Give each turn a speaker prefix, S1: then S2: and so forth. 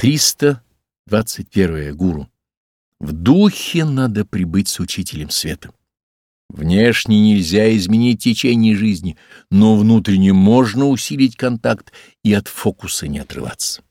S1: 321. Гуру. В духе надо прибыть с учителем света. Внешне нельзя изменить течение жизни, но внутренне можно усилить контакт и от фокуса не отрываться.